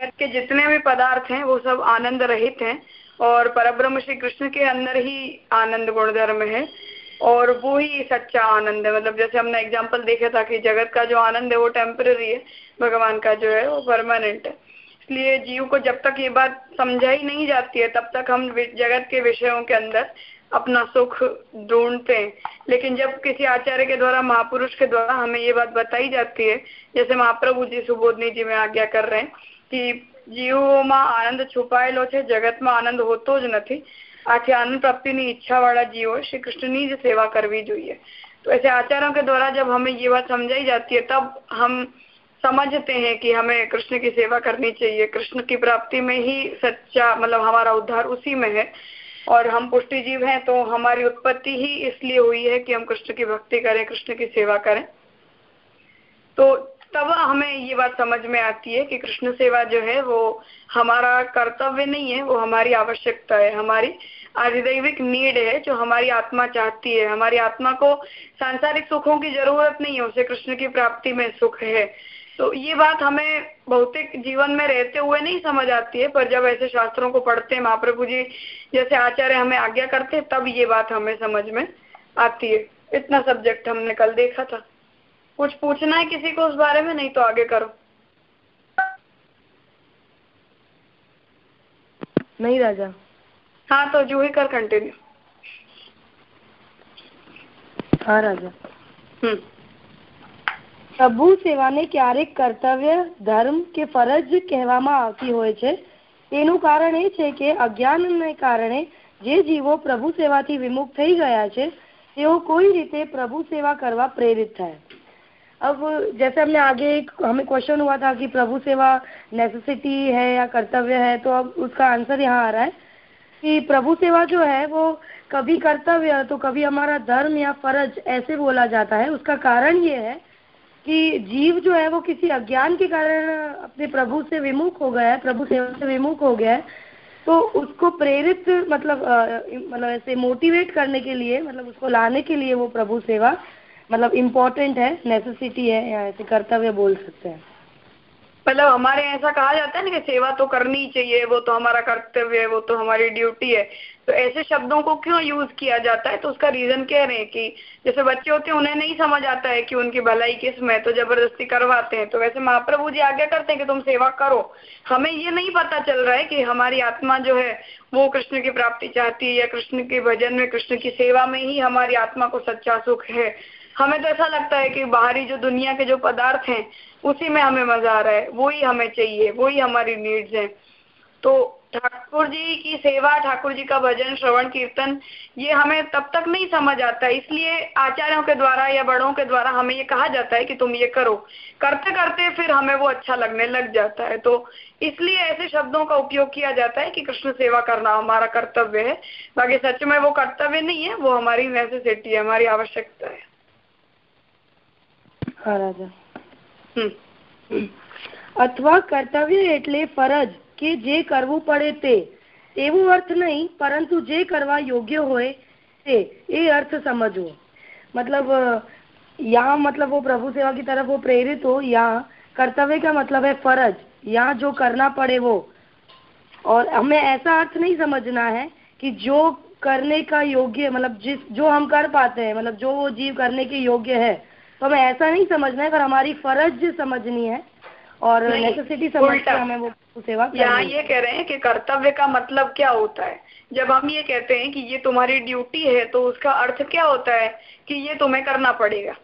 जगत के जितने भी पदार्थ हैं, वो सब आनंद रहित हैं और परब्रह्म श्री कृष्ण के अंदर ही आनंद गुणधर्म है और वो ही सच्चा आनंद है। मतलब जैसे हमने एग्ज़ाम्पल देखा था कि जगत का जो आनंद है, वो टेम्पररी है, भगवान का जो है, वो परमानेंट है। इसलिए जीव को जब तक ये बात समझाई नहीं जाती है, तब तक हम जगत के विषयों के अंदर अपना सुख ढूंढते हैं। लेकिन जब किसी आचार्य के द्वारा, महापुरुष के द्वारा हमें ये बात बताई जाती है, जैसे महाप्रभु जी सुबोधनी जी में आज्ञा कर रहे हैं कि જીવોમાં આનંદ છુપાયેલો છે જગતમાં આનંદ હોતો જ નથી આથી आनंद प्राप्ति ની इच्छा वाला जीव श्री कृष्ण की જ सेवा करवी જોઈએ तो ऐसे आचार्यों के द्वारा जब हमें ये बात समझाई जाती है तब हम समझते हैं कि हमें कृष्ण की सेवा करनी चाहिए कृष्ण की प्राप्ति में ही सच्चा मतलब हमारा उद्धार उसी में है और हम पुष्टि जीव हैं तो हमारी उत्पत्ति ही इसलिए हुई है कि हम कृष्ण की भक्ति करें कृष्ण की सेवा करें तो तब हमें ये बात समझ में आती है कि कृष्ण सेवा जो है वो हमारा कर्तव्य नहीं है, वो हमारी आवश्यकता है, हमारी आधिदैविक नीड है जो हमारी आत्मा चाहती है। हमारी आत्मा को सांसारिक सुखों की ज़रूरत नहीं है, उसे कृष्ण की प्राप्ति में सुख है। तो ये बात हमें भौतिक जीवन में रहते हुए नहीं समझ आती है, पर जब ऐसे शास्त्रों को पढ़ते हैं, महाप्रभु जी जैसे आचार्य हमें आज्ञा करते हैं, तब ये बात हमें समझ में आती है। इतना सब्जेक्ट हमने कल देखा था। कुछ पूछना है किसी को उस बारे में नहीं तो आगे करो नहीं राजा हाँ तो जूही कर कंटिन्यू हाँ राजा हम्म પ્રભુ સેવાને ક્યારેક કર્તવ્ય ધર્મ કે ફરજ કહેવામાં આવતી હોય છે તેનું કારણ એ છે કે અજ્ઞાનને કારણે જે જીવો પ્રભુ સેવાથી વિમુખ થઈ ગયા છે તેઓ કોઈ રીતે પ્રભુ सेवा करवा प्रेरित થાય अब जैसे हमने आगे एक, हमें क्वेश्चन हुआ था कि प्रभु सेवा नेसेसिटी है या कर्तव्य है तो अब उसका आंसर यहाँ आ रहा है कि प्रभु सेवा जो है, वो कभी कर्तव्य तो कभी हमारा धर्म या फ़र्ज़ ऐसे बोला जाता है। उसका कारण ये है कि जीव जो है, वो किसी अज्ञान के कारण अपने प्रभु से विमुख हो गया है, प्रभु सेवा से विमुख हो गया है। तो उसको प्रेरित मतलब मतलब ऐसे मोटिवेट करने के लिए मतलब उसको लाने के लिए वो प्रभु सेवा मतलब इम्पोर्टेंट है नेसेसिटी है, या ऐसे कर्तव्य बोल सकते हैं। मतलब हमारे ऐसा कहा जाता है ना कि सेवा तो करनी चाहिए, वो तो हमारा कर्तव्य है, वो तो हमारी ड्यूटी है। तो ऐसे शब्दों को क्यों यूज़ किया जाता है? तो उसका रीजन कह रहे हैं कि जैसे बच्चे होते हैं, उन्हें नहीं समझ आता है कि उनकी भलाई किसमें तो ज़बरदस्ती करवाते हैं। तो वैसे महाप्रभु जी आज्ञा करते हैं कि तुम सेवा करो। हमें ये नहीं पता चल रहा है कि हमारी आत्मा जो है, वो कृष्ण की प्राप्ति चाहती है या कृष्ण के भजन में, कृष्ण की सेवा में ही हमारी आत्मा को सच्चा सुख है। हमें तो ऐसा लगता है कि बाहरी जो दुनिया के जो पदार्थ हैं, उसी में हमें मज़ा आ रहा है, वो ही हमें चाहिए, वो ही हमारी नीड्स हैं। तो ठाकुर जी की सेवा, ठाकुर जी का भजन, श्रवण, कीर्तन, ये हमें तब तक नहीं समझ आता। इसलिए आचार्यों के द्वारा या बड़ों के द्वारा हमें ये कहा जाता है कि तुम ये करो। करते करते फिर हमें वो अच्छा लगने लग जाता है। तो इसलिए ऐसे शब्दों का उपयोग किया जाता है कि कृष्ण सेवा करना हमारा कर्तव्य है। बाकी सच में वो कर्तव्य नहीं है, वो हमारी नेसेसिटी है, हमारी आवश्यकता है। હા રાજા અથવા કર્તવ્ય એટલે ફરજ કે જે કરવું પડે તે એવું અર્થ નહીં પરંતુ જે કરવા યોગ્ય હોય તે એ अर्थ समझो मतलब यहाँ मतलब वो प्रभु सेवा की तरफ वो प्रेरित हो यहाँ कर्तव्य का मतलब है फर्ज यहाँ जो करना पड़े वो और हमें ऐसा अर्थ नहीं समझना है कि जो करने का योग्य मतलब जिस जो हम कर पाते हैं मतलब जो वो जीव करने के योग्य है तो हमें ऐसा नहीं समझना है पर हमारी फ़र्ज़ समझनी है और नेसेसिटी समझ के हमें वो सेवा यहाँ ये कह रहे हैं कि कर्तव्य का मतलब क्या होता है? जब हम ये कहते हैं कि ये तुम्हारी ड्यूटी है तो उसका अर्थ क्या होता है कि ये तुम्हें करना पड़ेगा?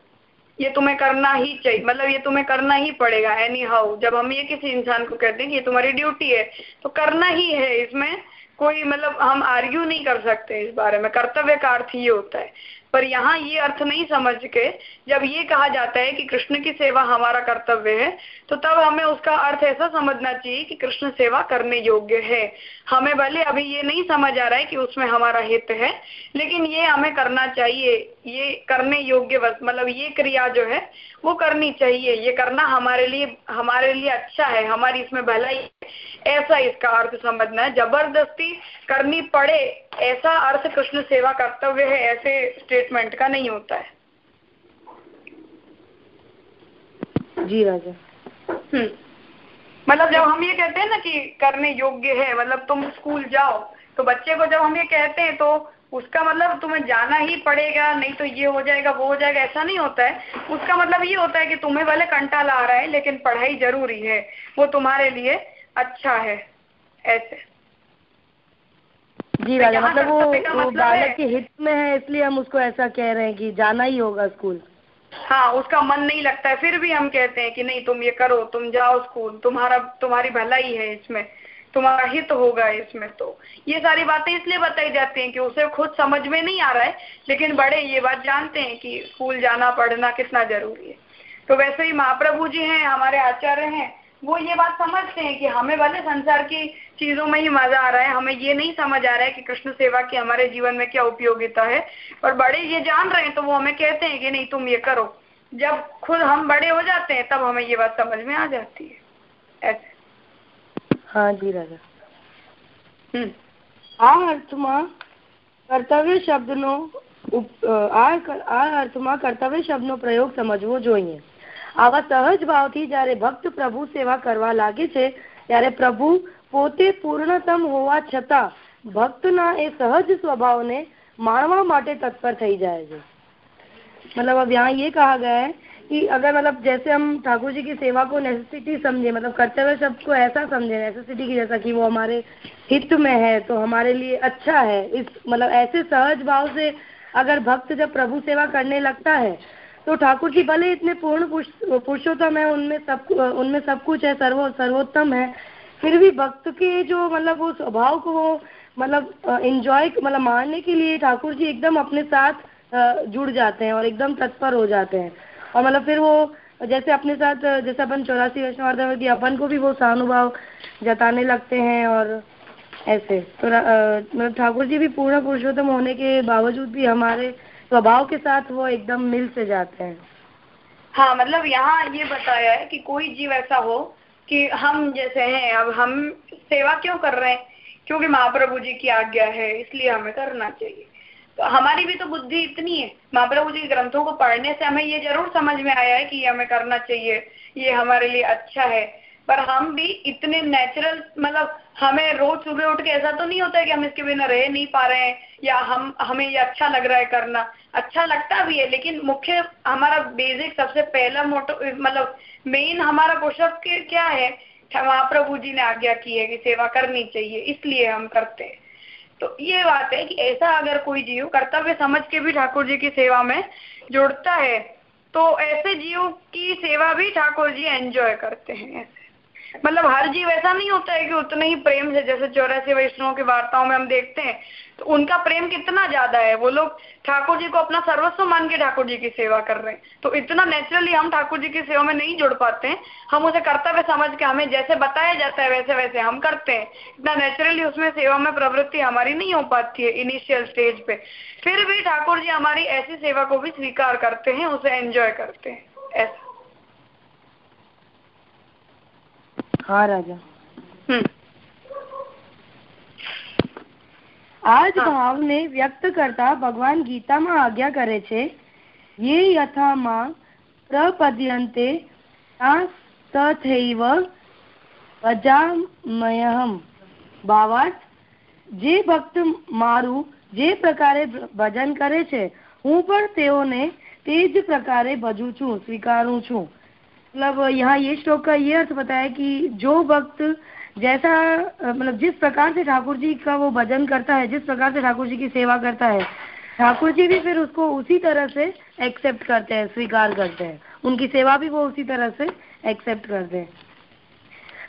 ये तुम्हें करना ही चाहिए मतलब ये तुम्हें करना ही पड़ेगा एनी हाउ जब हम ये किसी इंसान को कहते हैं कि ये तुम्हारी ड्यूटी है तो करना ही है इसमें। कोई मतलब हम आर्ग्यू नहीं कर सकते इस बारे में। कर्तव्य का अर्थ ये होता है। पर यहाँ ये अर्थ नहीं समझ के जब ये कहा जाता है कि कृष्ण की सेवा हमारा कर्तव्य है तो तब हमें उसका अर्थ ऐसा समझना चाहिए कि कृष्ण सेवा करने योग्य है। हमें भले अभी ये नहीं समझ आ रहा है कि उसमें हमारा हित है, लेकिन ये हमें करना चाहिए। ये करने योग्य मतलब ये क्रिया जो है, वो करनी चाहिए। ये करना हमारे लिए हमारे लिए अच्छा है। हमारी इसमें भलाई ऐसा इसका अर्थ समझना है। ज़बरदस्ती करनी पड़े, ऐसा अर्थ कृष्ण सेवा कर्तव्य है, ऐसे स्टेटमेंट का नहीं होता है। जी राजा। हम्म। मतलब जब हम ये कहते हैं ना कि करने योग्य है मतलब तुम स्कूल जाओ तो बच्चे को जब हम ये कहते हैं तो उसका मतलब तुम्हें जाना ही पड़ेगा नहीं तो ये हो जाएगा वो हो जाएगा ऐसा नहीं होता है। उसका मतलब ये होता है कि तुम्हें भले कंटाला आ रहा है लेकिन पढ़ाई ज़रूरी है वो तुम्हारे लिए अच्छा है ऐसे। जी राजा मतलब वो, वो मतलब बालक के हित में है इसलिए हम उसको ऐसा कह रहे हैं कि जाना ही होगा स्कूल। हाँ उसका मन नहीं लगता है, फिर भी हम कहते हैं कि नहीं, तुम ये करो, तुम जाओ स्कूल, तुम्हारा, तुम्हारी भलाई है इसमें, तुम्हारा हित होगा इसमें तो ये सारी बातें इसलिए बताई जाती हैं कि उसे खुद समझ में नहीं आ रहा है, लेकिन बड़े ये बात जानते हैं कि स्कूल जाना, पढ़ना कितना ज़रूरी है। तो वैसे ही महाप्रभु जी हैं, हमारे आचार्य हैं, वो ये बात समझते हैं कि हमें भले संसार की चीजों में ही मजा आ रहा है हमें ये नहीं समझ आ रहा है कि कृष्ण सेवा की हमारे जीवन में क्या उपयोगिता है और बड़े ये जान रहे हैं तो वो हमें कहते हैं कि नहीं तुम ये करो जब खुद हम बड़े हो जाते हैं तब हमें ये बात समझ में आ जाती है ऐसे हाँ जी राजा આ અર્થમાં કર્તવ્ય શબ્દનો આ અર્થમાં કર્તવ્ય શબ્દનો પ્રયોગ સમજવો જોઈએ આવા સહજ ભાવથી જ્યારે ભક્ત પ્રભુ સેવા કરવા લાગે છે ત્યારે પ્રભુ પોતે પૂર્ણતમ હોવા છતાં ભક્તના એ સહજ સ્વભાવને માણવા માટે તત્પર થઈ જાય છે मतलब अब यहाँ ये कहा गया है कि अगर मतलब जैसे हम ठाकुर जी की सेवा को नेसेसिटी समझे मतलब कर्तव्य शब्द को ऐसा समझे नेसेसिटी की जैसा कि वो हमारे हित में है तो हमारे लिए अच्छा है इस मतलब ऐसे सहज भाव से अगर भक्त जब प्रभु सेवा करने लगता है तो ठाकुर जी भले इतने पूर्ण पुरुषोत्तम है उनमें सब उनमें सब कुछ है सर्वो सर्वोत्तम है फिर भी भक्त के जो मतलब वो स्वभाव को वो मतलब इंजॉय मतलब मारने के लिए ठाकुर जी एकदम अपने साथ जुड़ जाते हैं और एकदम तत्पर हो जाते हैं। और मतलब फिर वो जैसे अपने साथ, जैसे अपन चौरासी वैष्णव की अपन को भी वो सहानुभाव जताने लगते हैं और ऐसे। तो मतलब ठाकुर जी भी पूर्ण पुरुषोत्तम होने के बावजूद भी हमारे स्वभाव के साथ वो एकदम मिल से जाते हैं। हाँ मतलब यहाँ ये बताया है कि कोई जीव ऐसा हो कि हम जैसे हैं, अब हम सेवा क्यों कर रहे हैं? क्योंकि महाप्रभु जी की आज्ञा है, इसलिए हमें करना चाहिए। तो हमारी भी तो बुद्धि इतनी है। महाप्रभु जी के ग्रंथों को पढ़ने से हमें ये ज़रूर समझ में आया है कि ये हमें करना चाहिए, ये हमारे लिए अच्छा है। पर हम भी इतने नेचुरल मतलब हमें रोज सुबह उठ के ऐसा तो नहीं होता है कि हम इसके बिना रह नहीं पा रहे हैं, या हम, हमें ये अच्छा लग रहा है करना। अच्छा लगता भी है, लेकिन मुख्य हमारा बेसिक सबसे पहला मोटो मतलब मेन हमारा पुशअप क्या है? महाप्रभु जी ने आज्ञा की है कि सेवा करनी चाहिए, इसलिए हम करते हैं। तो ये बात है कि ऐसा अगर कोई जीव कर्तव्य समझ के भी ठाकुर जी की सेवा में जुड़ता है तो ऐसे जीव की सेवा भी ठाकुर जी एंजॉय करते हैं मतलब हर जीव ऐसा नहीं होता है कि उतने ही प्रेम से जैसे चौरासी वैष्णव की वार्ताओं में हम देखते हैं तो उनका प्रेम कितना ज़्यादा है? वो लोग ठाकुर जी को अपना सर्वस्व मान के ठाकुर जी की सेवा कर रहे हैं। तो इतना नेचुरली हम ठाकुर जी की सेवा में नहीं जुड़ पाते हैं। हम उसे कर्तव्य समझ के, हमें जैसे बताया जाता है वैसे वैसे हम करते हैं। इतना नेचुरली उसमें सेवा में प्रवृत्ति हमारी नहीं हो पाती है इनिशियल स्टेज पे। फिर भी ठाकुर जी हमारी ऐसी सेवा को भी स्वीकार करते हैं, उसे एंजॉय करते हैं। ऐसा। હા રાજા. આ જ ભાવને વ્યક્ત કરતા ભગવાન ગીતામાં આજ્ઞા કરે છે યે યથામાં પ્રપદ્યંતે તથૈવ ભજામયહમ. ભાવાર્થ જે ભક્ત મારું જે પ્રકારે ભજન કરે છે હું પણ તેઓને તે જ પ્રકારે ભજું છું સ્વીકારું છું. मतलब यहाँ ये श्लोक का ये अर्थ बताया कि जो भक्त जैसा मतलब जिस प्रकार से ठाकुर जी का वो भजन करता है, जिस प्रकार से ठाकुर जी की सेवा करता है, ठाकुर जी भी फिर उसको उसी तरह से एक्सेप्ट करते हैं, स्वीकार करते हैं। उनकी सेवा भी वो उसी तरह से एक्सेप्ट करते हैं।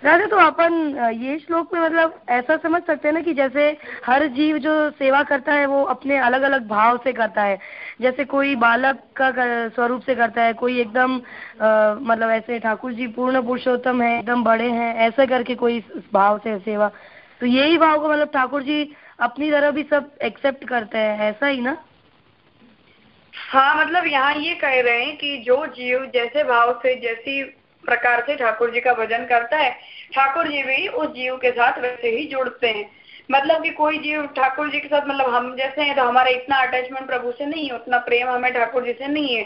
राजा तो अपन, ये श्लोक में मतलब ऐसा समझ सकते हैं ना कि जैसे हर जीव जो सेवा करता है, वो अपने अलग अलग भाव से करता है। जैसे कोई बालक का स्वरूप से करता है, कोई एकदम मतलब ऐसे ठाकुर जी पूर्ण पुरुषोत्तम है, एकदम बड़े हैं, ऐसे करके कोई भाव से सेवा। तो यही भाव को मतलब ठाकुर जी अपनी तरह भी सब एक्सेप्ट करते हैं, ऐसा ही ना? हाँ मतलब यहाँ ये कह रहे हैं कि जो जीव जैसे भाव से, जैसी प्रकार से ठाकुर जी का भजन करता है, ठाकुर जी भी उस जीव के साथ वैसे ही जुड़ते हैं। मतलब कि कोई जीव ठाकुर जी के साथ मतलब हम जैसे हैं तो हमारा इतना अटैचमेंट प्रभु से नहीं है, उतना प्रेम हमें ठाकुर जी से नहीं है।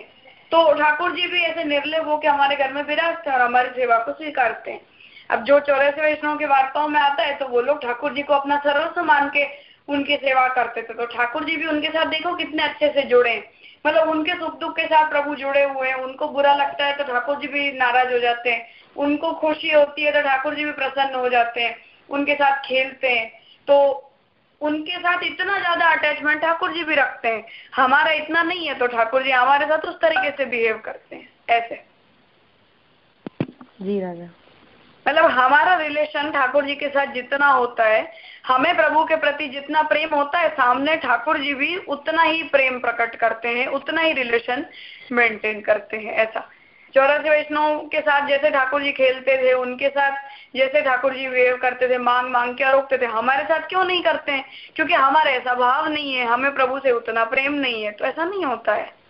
तो ठाकुर जी भी ऐसे निर्लय हो के हमारे घर में विराजते हैं और हमारी सेवा को स्वीकारते हैं। अब जो चौरासी वैष्णव के वार्ताओं में आता है तो वो लोग ठाकुर जी को अपना सर्वस्व मान के उनकी सेवा करते थे। तो ठाकुर जी भी उनके साथ देखो कितने अच्छे से जुड़े मतलब उनके सुख दुख के साथ प्रभु जुड़े हुए हैं, उनको बुरा लगता है तो ठाकुर जी भी नाराज़ हो जाते हैं। उनको खुशी होती है तो ठाकुर जी भी प्रसन्न हो जाते हैं। उनके साथ खेलते हैं। तो उनके साथ इतना ज़्यादा अटैचमेंट ठाकुर जी भी रखते हैं। हमारा इतना नहीं है तो ठाकुर जी हमारे साथ उस तरीके से बिहेव करते हैं। ऐसे। जी राजा। मतलब हमारा रिलेशन ठाकुर जी के साथ जितना होता है हमें प्रभु के प्रति जितना प्रेम होता है सामने ठाकुर जी भी उतना ही प्रेम प्रकट करते हैं उतना ही रिलेशन मेंटेन करते हैं ऐसा। चौरासी वैष्णव के साथ जैसे ठाकुर जी खेलते थे उनके साथ जैसे ठाकुर जी वेव करते थे, मांग मांग के रोकते थे, हमारे साथ क्यों नहीं करते? हैं क्योंकि हमारा ऐसा भाव नहीं है, हमें प्रभु से उतना प्रेम नहीं है तो ऐसा नहीं होता है।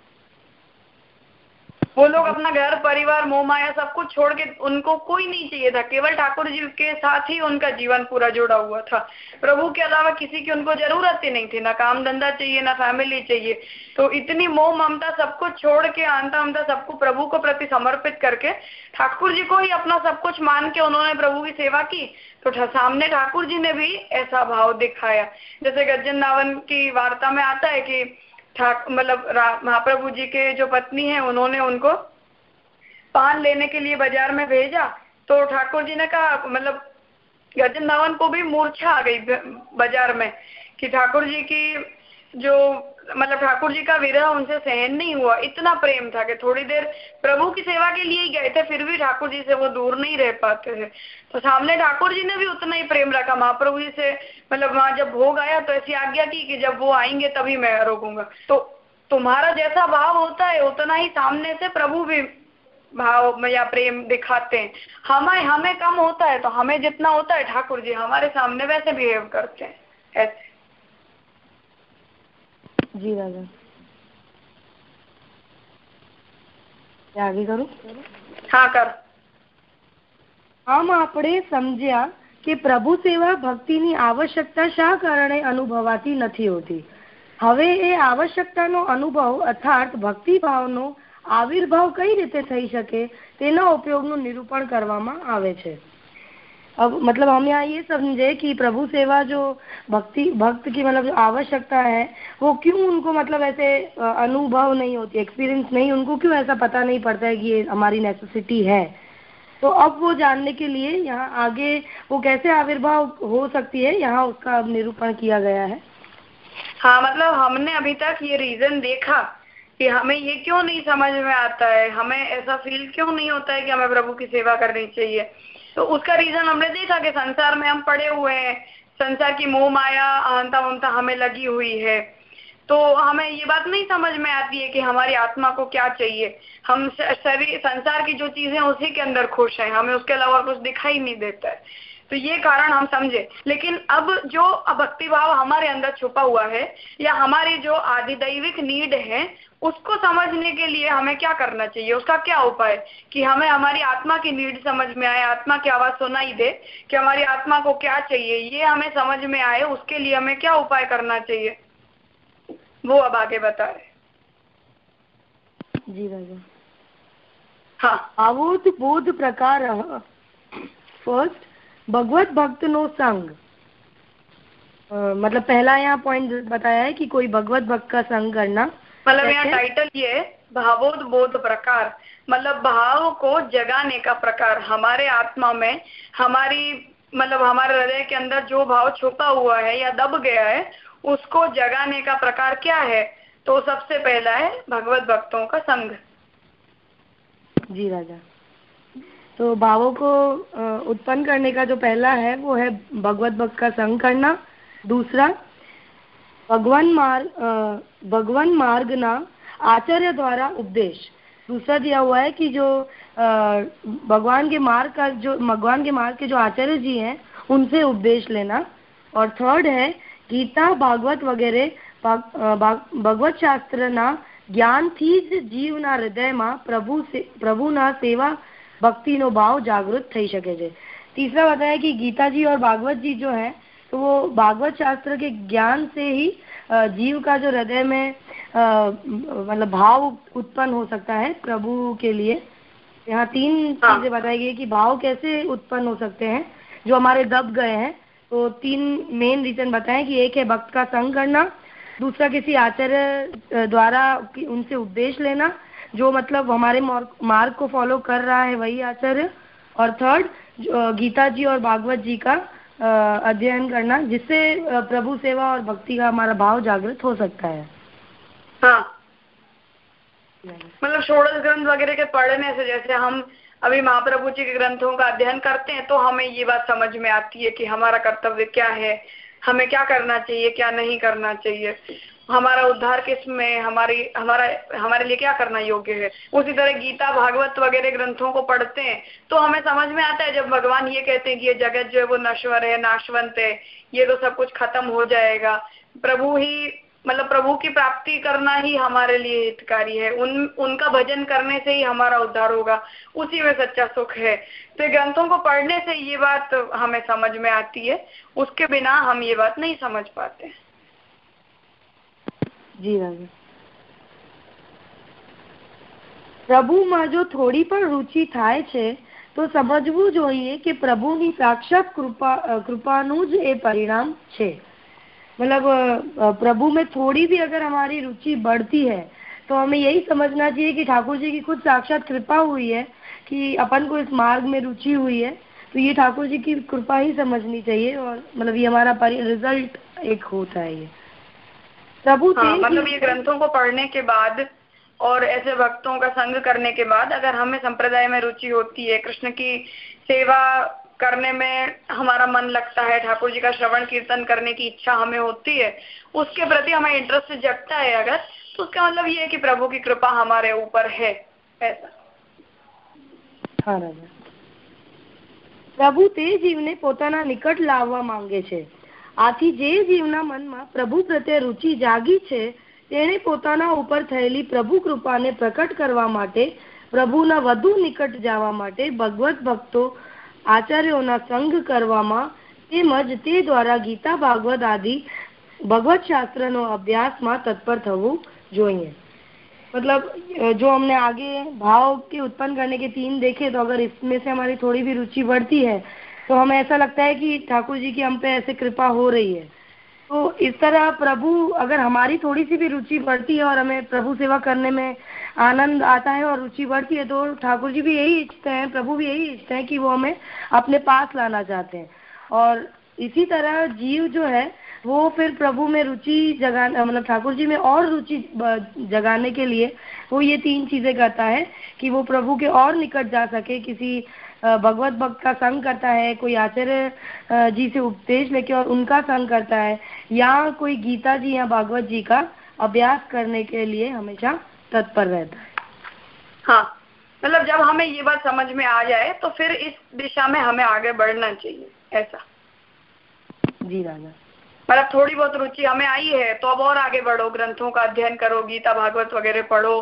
वो लोग अपना घर, परिवार, मोह, माया सब कुछ छोड़ के उनको कोई नहीं चाहिए था। केवल ठाकुर जी के साथ ही उनका जीवन पूरा जुड़ा हुआ था। प्रभु के अलावा किसी की उनको ज़रूरत ही नहीं थी। ना काम धंधा चाहिए, ना फैमिली चाहिए। तो इतनी मोह, ममता सब कुछ छोड़ के, आंता ममता सबको प्रभु को प्रति समर्पित करके ठाकुर जी को ही अपना सब कुछ मान के उन्होंने प्रभु की सेवा की। तो सामने ठाकुर जी ने भी ऐसा भाव दिखाया। जैसे गज्जन नावन की वार्ता में आता है कि मतलब महाप्रभु जी के जो पत्नी है, उन्होंने उनको पान लेने के लिए बाज़ार में भेजा तो ठाकुर जी ने कहा मतलब गजन धवन को भी मूर्छा आ गई बाज़ार में, कि ठाकुर जी की जो मतलब ठाकुर जी का विरह उनसे सहन नहीं हुआ, इतना प्रेम था कि थोड़ी देर प्रभु की सेवा के लिए ही गए थे, फिर भी ठाकुर जी से वो दूर नहीं रह पाते थे। तो सामने ठाकुर जी ने भी उतना ही प्रेम रखा, महाप्रभु जी से मतलब वहाँ जब भोग आया तो ऐसी आज्ञा की कि जब वो आएँगे तभी मैं रोकूँगा। तो तुम्हारा जैसा भाव होता है, उतना ही सामने से प्रभु भी भाव या प्रेम दिखाते हैं। हमें हमें कम होता है तो हमें जितना होता है ठाकुर जी, हमारे सामने वैसे बिहेव करते हैं। ऐसे। જી રાજા આગળ કરું? હા કર. આમ આપણે સમજ્યા કે પ્રભુ સેવા ભક્તિની આવશ્યકતા શા કારણે અનુભવાતી નથી હોતી? હવે એ આવશ્યકતાનો અનુભવ અર્થાત ભક્તિભાવનો આવિર્ભાવ કઈ રીતે થઈ શકે તેના ઉપયોગનું નિરૂપણ કરવામાં આવે છે. अब मतलब हम यहाँ ये समझे कि प्रभु सेवा जो भक्ति, भक्त की मतलब जो आवश्यकता है, वो क्यों उनको मतलब ऐसे अनुभव नहीं होती एक्सपीरियंस नहीं, उनको क्यों ऐसा पता नहीं पड़ता है कि ये हमारी नेसेसिटी है? तो अब वो जानने के लिए यहाँ आगे वो कैसे आविर्भाव हो सकती है, यहाँ उसका निरूपण किया गया है। हाँ मतलब हमने अभी तक ये रीजन देखा कि हमें ये क्यों नहीं समझ में आता है, हमें ऐसा फील क्यों नहीं होता है कि हमें प्रभु की सेवा करनी चाहिए? तो उसका रीजन हमने देखा कि संसार में हम पड़े हुए हैं। संसार की मोह माया अहंता ममता हमें लगी हुई है। तो हमें ये बात नहीं समझ में आती है कि हमारी आत्मा को क्या चाहिए। हम शरीर, संसार की जो चीज़ें उसी के अंदर खुश हैं। हमें उसके अलावा कुछ दिखाई नहीं देता है। तो ये कारण हम समझे। लेकिन अब जो भक्ति भाव हमारे अंदर छुपा हुआ है या हमारी जो आदिदैविक नीड है उसको समझने के लिए हमें क्या करना चाहिए? उसका क्या उपाय? कि हमें हमारी आत्मा की नीड समझ में आए आत्मा की आवाज़ सुनाई दे कि हमारी आत्मा को क्या चाहिए? ये हमें समझ में आए उसके लिए हमें क्या उपाय करना चाहिए? वो अब आगे बता रहे जी राजा। हाँ। आवोत बोध प्रकार फ़र्स्ट भगवत भक्त नो संग मतलब पहला यहाँ पॉइंट बताया है कि कोई भगवत भक्त का संग करना मतलब यहाँ टाइटल ये भावोद्बोध प्रकार। मतलब भाव को जगाने का प्रकार। हमारे आत्मा में हमारी मतलब हमारे हृदय के अंदर जो भाव छुपा हुआ है या दब गया है उसको जगाने का प्रकार क्या है? तो सबसे पहला है भगवत भक्तों का संघ जी राजा। तो भावों को उत्पन्न करने का जो पहला है वो है भगवत भक्त का संग करना। दूसरा भगवान मार्ग भगवान मार्ग ना आचार्य द्वारा उपदेश। दूसरा दिया हुआ है कि जो भगवान के मार्ग का जो, भगवान के मार्ग के जो आचार्य जी हैं, उनसे उपदेश लेना। और थर्ड है, गीता, भागवत वगैरह भगवत शास्त्र ना ज्ञान थी जीव ना हृदय में प्रभु से, प्रभु ना सेवा, भक्ति नो भाव जागृत थी सके तीसरा बताया कि गीता जी और भागवत जी जो है तो वो भागवत शास्त्र के ज्ञान से ही जीव का जो हृदय में मतलब भाव उत्पन्न हो सकता है प्रभु के लिए यहाँ तीन हाँ। चीज़ें बताई गई कि भाव कैसे उत्पन्न हो सकते हैं जो हमारे दब गए हैं तो तीन मेन रीजन बताएँ कि एक है भक्त का संग करना दूसरा किसी आचार्य द्वारा उनसे उपदेश लेना जो मतलब हमारे मार्ग को फॉलो कर रहा है वही आचार्य और थर्ड गीता जी और भागवत जी का अध्ययन करना जिससे प्रभु सेवा और भक्ति का हमारा भाव जागृत हो सकता है। हाँ। मतलब षोड़श ग्रंथ वगैरह के पढ़ने से जैसे हम अभी महाप्रभु जी के ग्रंथों का अध्ययन करते हैं तो हमें ये बात समझ में आती है कि हमारा कर्तव्य क्या है हमें क्या करना चाहिए क्या नहीं करना चाहिए। हमारा उद्धार किसमें, हमारी, हमारा, हमारे लिए क्या करना योग्य है? उसी तरह गीता, भागवत वगैरह ग्रंथों को पढ़ते हैं तो हमें समझ में आता है जब भगवान ये कहते हैं कि ये जगत जो है वो नश्वर है, नाशवंत है, ये तो सब कुछ खत्म हो जाएगा। प्रभु ही मतलब प्रभु की प्राप्ति करना ही हमारे लिए हितकारी है। उन, उनका भजन करने से ही हमारा उद्धार होगा। उसी में सच्चा सुख है। तो ग्रंथों को पढ़ने से ये बात हमें समझ में आती है। उसके बिना हम ये बात नहीं समझ पाते। जी પ્રભુમાં જો થોડી પણ રુચિ થાય છે તો સમજવું જોઈએ કે પ્રભુની સાક્ષાત કૃપા કૃપાનું જ એ પરિણામ છે मतलब प्रभु में थोड़ी भी अगर हमारी रुचि बढ़ती है तो हमें यही समझना चाहिए कि ठाकुर जी की खुद साक्षात कृपा हुई है कि अपन को इस मार्ग में रुचि हुई है तो ये ठाकुर जी की कृपा ही समझनी चाहिए और मतलब ये हमारा रिजल्ट एक होता है ये प्रभु हाँ, मतलब ये ग्रंथों को पढ़ने के बाद और ऐसे भक्तों का संग करने के बाद अगर हमें संप्रदाय में रुचि होती है कृष्ण की सेवा करने में हमारा मन लगता है ठाकुर जी का श्रवण कीर्तन करने की इच्छा हमें होती है उसके प्रति हमें इंटरेस्ट जगता है अगर तो उसका मतलब ये है कि प्रभु की कृपा हमारे ऊपर है ऐसा પ્રભુ તે જીવને પોતાના નિકટ લાવવા માંગે છે આથી જે જીવના મનમાં પ્રભુ પ્રત્યે રુચિ જાગી છે તેણે પોતાના ઉપર થયેલી પ્રભુ કૃપાને પ્રકટ કરવા માટે પ્રભુના વધુ નિકટ જવા માટે ભગવત ભક્તો આચાર્યોના સંગ કરવામાં તેમજ તે દ્વારા ગીતા ભાગવત આદि भगवत शास्त्र नो अभ्यास में तत्पर थवु જોઈએ मतलब जो हमने आगे भाव के उत्पन्न करने के तीन देखे तो अगर इसमें से हमारी थोड़ी भी रुचि बढ़ती है तो हमें ऐसा लगता है कि ठाकुर जी की हम पे ऐसे कृपा हो रही है। तो इस तरह प्रभु, अगर हमारी थोड़ी सी भी रुचि बढ़ती है और हमें प्रभु सेवा करने में आनंद आता है और रुचि बढ़ती है तो ठाकुर जी भी यही इच्छते हैं, प्रभु भी यही इच्छते हैं कि वो हमें अपने पास लाना चाहते हैं। और इसी तरह जीव जो है, वो फिर प्रभु में रुचि जगा मतलब ठाकुर जी में और रुचि जगाने के लिए वो ये तीन चीज़ें करता है कि वो प्रभु के और निकट जा सके, किसी भगवत भक्त का संग करता है कोई आचार्य जी से उपदेश लेके और उनका संग करता है या कोई गीता जी या भागवत जी का अभ्यास करने के लिए हमेशा तत्पर रहता है। हाँ मतलब जब हमें ये बात समझ में आ जाए तो फिर इस दिशा में हमें आगे बढ़ना चाहिए ऐसा। जी राजा। मतलब थोड़ी बहुत रुचि हमें आई है तो अब और आगे बढ़ो ग्रंथों का अध्ययन करो गीता भागवत वगैरह पढ़ो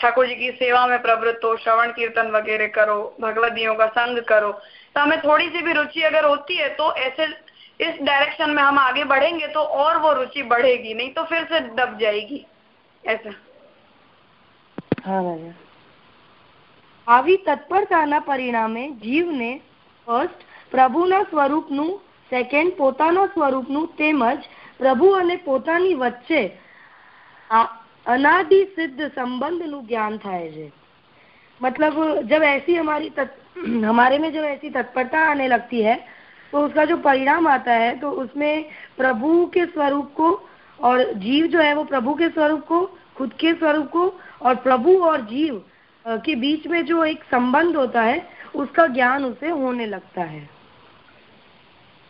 ठाकुर जी की सेवा में प्रवृत्त हो श्रवण कीर्तन वगैरह करो भगवदियों का संग करो तो हमें थोड़ी सी भी रुचि अगर होती है तो ऐसे इस डायरेक्शन में हम आगे बढ़ेंगे तो और वो रुचि बढ़ेगी नहीं तो फिर से दब जाएगी ऐसा हाँ આવી તત્પરતાના પરિણામે જીવને ફર્સ્ટ પ્રભુના સ્વરૂપનું સેકન્ડ પોતાના સ્વરૂપનું તેમજ પ્રભુ અને પોતાની વચ્ચે अनादि सिद्ध संबंध नु ज्ञान थाय છે मतलब जब ऐसी हमारी तत, हमारे में जब ऐसी तत्परता आने लगती है तो उसका जो परिणाम आता है तो उसमें प्रभु के स्वरूप को और जीव जो है वो प्रभु के स्वरूप को खुद के स्वरूप को और प्रभु और जीव के बीच में जो एक संबंध होता है उसका ज्ञान उसे होने लगता है हाँ मतलब इन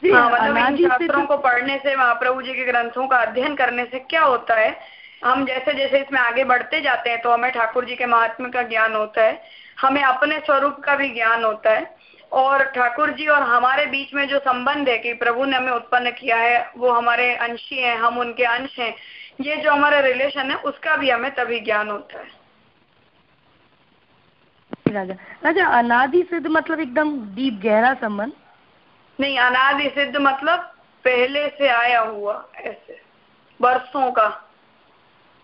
शास्त्रों को पढ़ने से महाप्रभु जी के ग्रंथों का अध्ययन करने से क्या होता है? हम जैसे जैसे इसमें आगे बढ़ते जाते हैं तो हमें ठाकुर जी के महात्मा का ज्ञान होता है हमें अपने स्वरूप का भी ज्ञान होता है और ठाकुर जी और हमारे बीच में जो संबंध है कि प्रभु ने हमें उत्पन्न किया है वो हमारे अंशी हैं हम उनके अंश हैं ये जो हमारा रिलेशन है उसका भी हमें तभी ज्ञान होता है। राजा राजा अनादि सिद्ध मतलब एकदम डीप गहरा संबंध। नहीं अनादि सिद्ध मतलब पहले से आया हुआ ऐसे वर्षों का।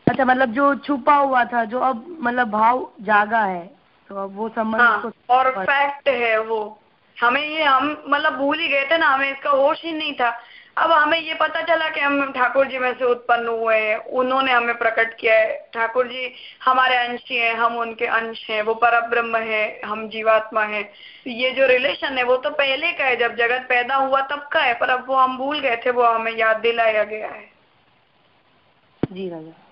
अच्छा मतलब जो छुपा हुआ था जो अब मतलब भाव जागा है तो अब वो संबंध हाँ, और फैक्ट है वो। हमें ये हम मतलब भूल ही गए थे ना हमें इसका होश ही नहीं था। अब हमें ये पता चला कि हम ठाकुर जी में से उत्पन्न हुए हैं उन्होंने हमें प्रकट किया है ठाकुर जी हमारे अंश हैं हम उनके अंश हैं वो पर ब्रह्म है हम जीवात्मा है ये जो रिलेशन है वो तो पहले का है जब जगत पैदा हुआ तब का है पर अब वो हम भूल गए थे वो हमें याद दिलाया गया है जी राजा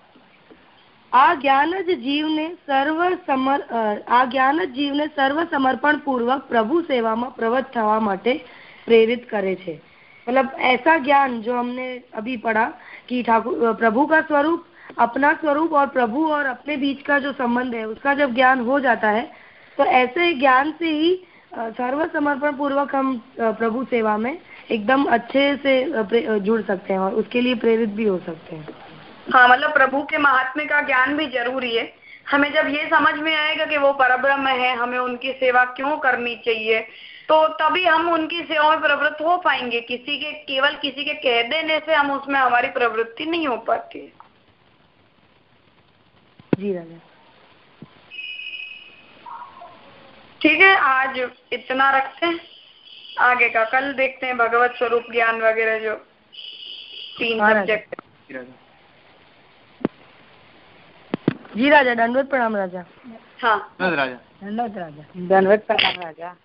આ જ્ઞાન જ જીવને સર્વ સમર આ જ્ઞાન જ જીવને સર્વ સમર્પણ પૂર્વક प्रभु सेवा में प्रवृत्त થવા માટે પ્રેરિત કરે છે मतलब ऐसा ज्ञान जो हमने अभी पढ़ा कि ठाकुर, प्रभु का स्वरूप, अपना स्वरूप और प्रभु और अपने बीच का जो संबंध है, उसका जब ज्ञान हो जाता है तो ऐसे ज्ञान से ही सर्व समर्पण पूर्वक हम प्रभु सेवा में एकदम अच्छे से जुड़ सकते हैं और उसके लिए प्रेरित भी हो सकते हैं। हाँ मतलब प्रभु के महात्म्य का ज्ञान भी ज़रूरी है। हमें जब ये समझ में आएगा कि वो परब्रह्म है, हमें उनकी सेवा क्यों करनी चाहिए? तो तभी हम उनकी सेवा में प्रवृत्त हो पाएँगे। किसी के केवल किसी के कह देने से हम उसमें हमारी प्रवृत्ति नहीं हो पाती। जी राजा। ठीक है आज इतना रखते हैं। आगे का कल देखते हैं भगवत स्वरूप ज्ञान वगैरह जो तीन सब्जेक्ट जी राजा। दंडवत प्रणाम राजा। हाँ। दंडवत राजा। दंडवत प्रणाम राजा।